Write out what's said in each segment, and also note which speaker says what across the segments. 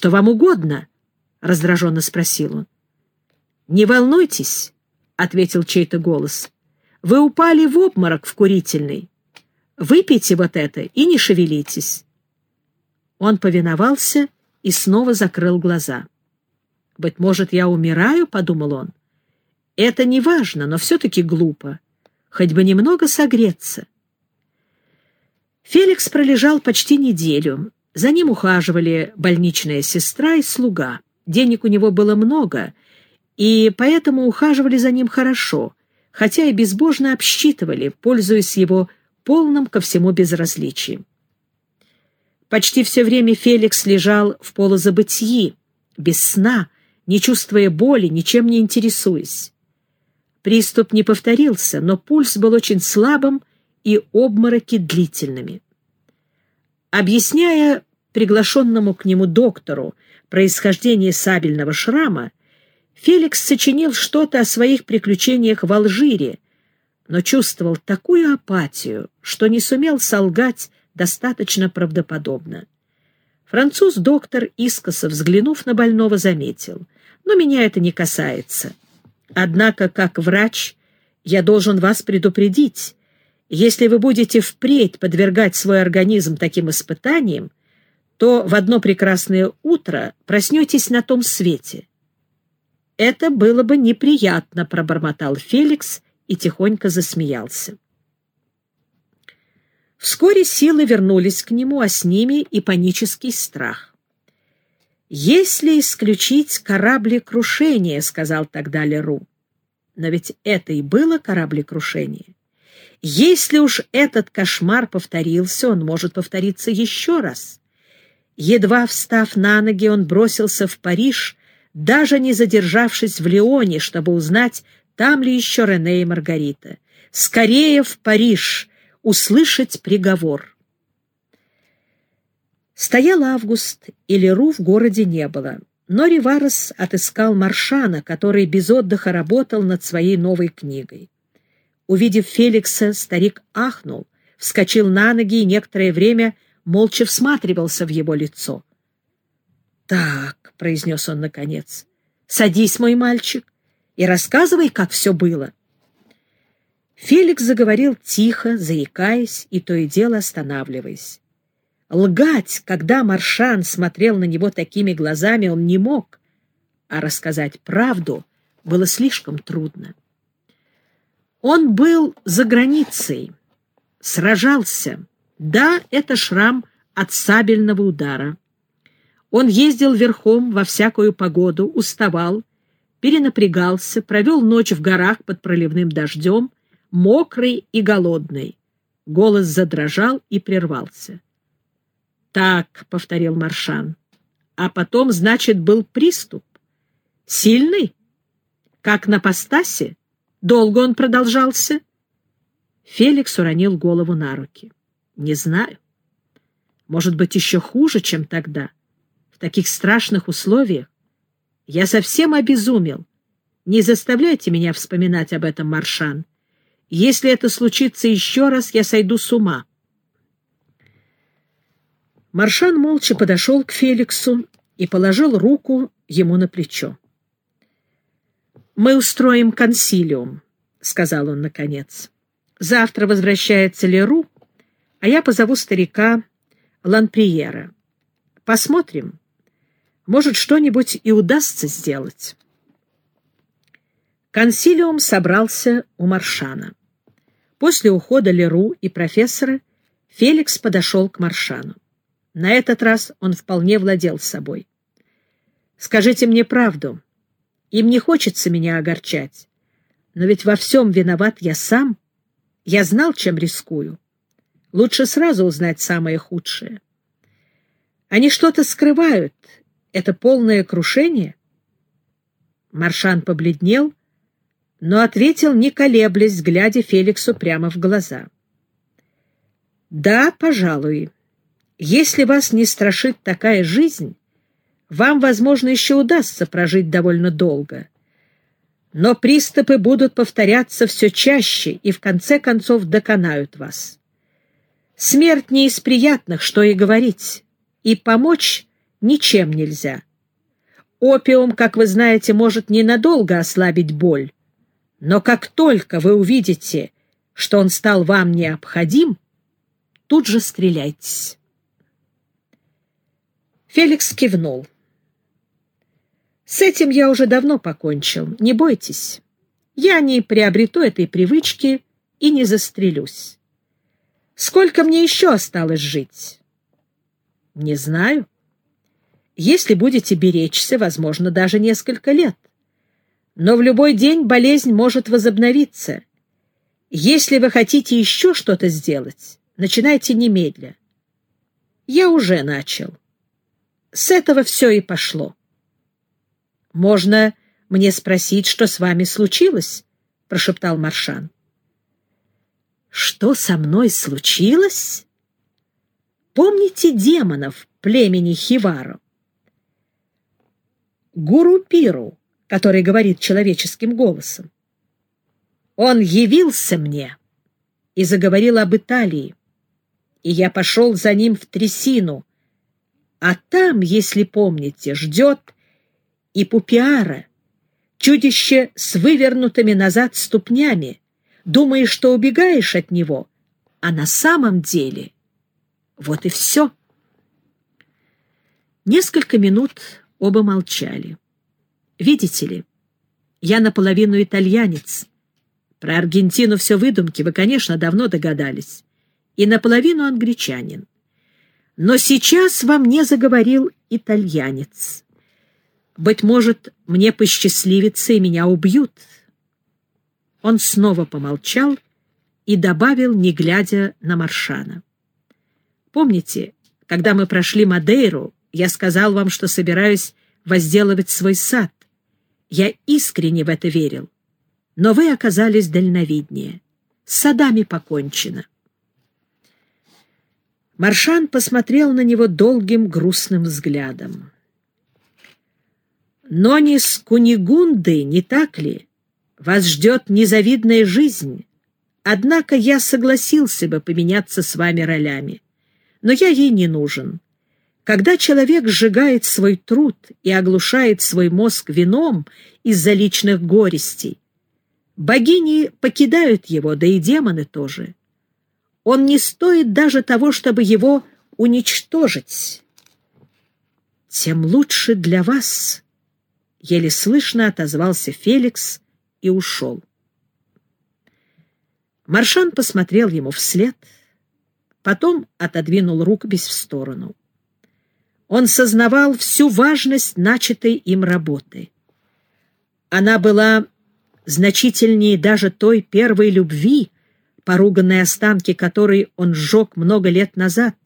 Speaker 1: Что вам угодно? — раздраженно спросил он. «Не волнуйтесь», — ответил чей-то голос. «Вы упали в обморок в курительный. Выпейте вот это и не шевелитесь». Он повиновался и снова закрыл глаза. «Быть может, я умираю?» — подумал он. «Это не важно, но все-таки глупо. Хоть бы немного согреться». Феликс пролежал почти неделю. За ним ухаживали больничная сестра и слуга. Денег у него было много, и поэтому ухаживали за ним хорошо, хотя и безбожно обсчитывали, пользуясь его полным ко всему безразличием. Почти все время Феликс лежал в полузабытии, без сна, не чувствуя боли, ничем не интересуясь. Приступ не повторился, но пульс был очень слабым и обмороки длительными. Объясняя приглашенному к нему доктору происхождение сабельного шрама, Феликс сочинил что-то о своих приключениях в Алжире, но чувствовал такую апатию, что не сумел солгать достаточно правдоподобно. Француз-доктор, искоса взглянув на больного, заметил, «Но меня это не касается. Однако, как врач, я должен вас предупредить. Если вы будете впредь подвергать свой организм таким испытаниям, то в одно прекрасное утро проснетесь на том свете. «Это было бы неприятно», — пробормотал Феликс и тихонько засмеялся. Вскоре силы вернулись к нему, а с ними и панический страх. «Если исключить кораблекрушение», — сказал тогда Леру. Но ведь это и было кораблекрушение. Если уж этот кошмар повторился, он может повториться еще раз. Едва встав на ноги, он бросился в Париж, даже не задержавшись в Лионе, чтобы узнать, там ли еще Рене и Маргарита. «Скорее в Париж! Услышать приговор!» Стоял август, и Леру в городе не было. Но Риварес отыскал Маршана, который без отдыха работал над своей новой книгой. Увидев Феликса, старик ахнул, вскочил на ноги и некоторое время молча всматривался в его лицо. «Так», — произнес он наконец, — «садись, мой мальчик, и рассказывай, как все было». Феликс заговорил тихо, заикаясь и то и дело останавливаясь. Лгать, когда Маршан смотрел на него такими глазами, он не мог, а рассказать правду было слишком трудно. Он был за границей, сражался, да, это шрам от сабельного удара. Он ездил верхом во всякую погоду, уставал, перенапрягался, провел ночь в горах под проливным дождем, мокрый и голодный. Голос задрожал и прервался. «Так», — повторил Маршан, — «а потом, значит, был приступ. Сильный? Как на постасе? Долго он продолжался?» Феликс уронил голову на руки. Не знаю. Может быть, еще хуже, чем тогда. В таких страшных условиях. Я совсем обезумел. Не заставляйте меня вспоминать об этом, Маршан. Если это случится еще раз, я сойду с ума. Маршан молча подошел к Феликсу и положил руку ему на плечо. «Мы устроим консилиум», — сказал он наконец. «Завтра возвращается Леру, а я позову старика Ланприера. Посмотрим. Может, что-нибудь и удастся сделать. Консилиум собрался у Маршана. После ухода Леру и профессора Феликс подошел к Маршану. На этот раз он вполне владел собой. «Скажите мне правду. Им не хочется меня огорчать. Но ведь во всем виноват я сам. Я знал, чем рискую. Лучше сразу узнать самое худшее. Они что-то скрывают. Это полное крушение? Маршан побледнел, но ответил, не колеблясь, глядя Феликсу прямо в глаза. «Да, пожалуй. Если вас не страшит такая жизнь, вам, возможно, еще удастся прожить довольно долго. Но приступы будут повторяться все чаще и в конце концов доконают вас. Смерть не из приятных, что и говорить, и помочь ничем нельзя. Опиум, как вы знаете, может ненадолго ослабить боль, но как только вы увидите, что он стал вам необходим, тут же стреляйтесь. Феликс кивнул. «С этим я уже давно покончил, не бойтесь. Я не приобрету этой привычки и не застрелюсь. Сколько мне еще осталось жить?» «Не знаю. Если будете беречься, возможно, даже несколько лет. Но в любой день болезнь может возобновиться. Если вы хотите еще что-то сделать, начинайте немедля. Я уже начал. С этого все и пошло. «Можно мне спросить, что с вами случилось?» — прошептал Маршан. «Что со мной случилось?» «Помните демонов племени Хивару?» гуру Пиру, который говорит человеческим голосом. Он явился мне и заговорил об Италии, и я пошел за ним в трясину, а там, если помните, ждет и Пупиара, чудище с вывернутыми назад ступнями, думаешь, что убегаешь от него, а на самом деле вот и все. Несколько минут Оба молчали. «Видите ли, я наполовину итальянец. Про Аргентину все выдумки, вы, конечно, давно догадались. И наполовину англичанин. Но сейчас во мне заговорил итальянец. Быть может, мне посчастливится, и меня убьют». Он снова помолчал и добавил, не глядя на Маршана. «Помните, когда мы прошли Мадейру, я сказал вам, что собираюсь возделывать свой сад. Я искренне в это верил. Но вы оказались дальновиднее. С садами покончено. Маршан посмотрел на него долгим грустным взглядом. «Но не с Кунигунды, не так ли? Вас ждет незавидная жизнь. Однако я согласился бы поменяться с вами ролями. Но я ей не нужен. Когда человек сжигает свой труд и оглушает свой мозг вином из-за личных горестей, богини покидают его, да и демоны тоже. Он не стоит даже того, чтобы его уничтожить. Тем лучше для вас, — еле слышно отозвался Феликс и ушел. Маршан посмотрел ему вслед, потом отодвинул рукопись в сторону. Он сознавал всю важность начатой им работы. Она была значительнее даже той первой любви, поруганной останки которой он сжег много лет назад.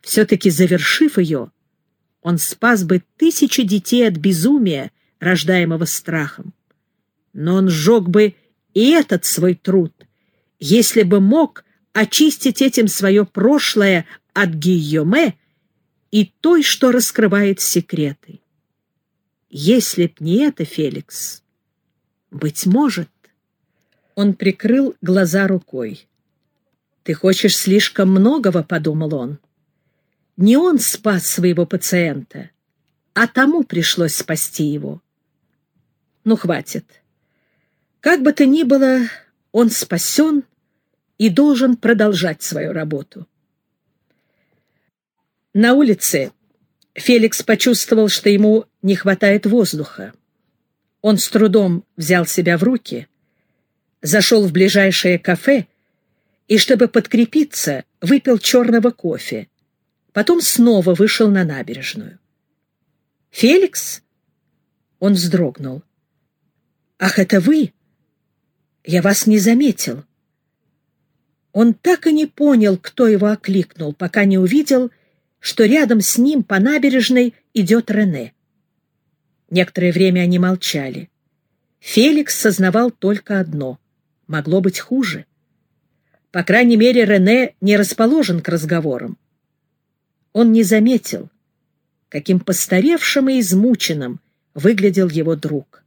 Speaker 1: Все-таки завершив ее, он спас бы тысячи детей от безумия, рождаемого страхом. Но он сжег бы и этот свой труд, если бы мог очистить этим свое прошлое от Гийоме, и той, что раскрывает секреты. Если б не это, Феликс, быть может, он прикрыл глаза рукой. «Ты хочешь слишком многого», — подумал он. Не он спас своего пациента, а тому пришлось спасти его. Ну, хватит. Как бы то ни было, он спасен и должен продолжать свою работу. На улице Феликс почувствовал, что ему не хватает воздуха. Он с трудом взял себя в руки, зашел в ближайшее кафе и, чтобы подкрепиться, выпил черного кофе. Потом снова вышел на набережную. «Феликс?» Он вздрогнул. «Ах, это вы? Я вас не заметил». Он так и не понял, кто его окликнул, пока не увидел, что рядом с ним по набережной идет Рене. Некоторое время они молчали. Феликс сознавал только одно — могло быть хуже. По крайней мере, Рене не расположен к разговорам. Он не заметил, каким постаревшим и измученным выглядел его друг.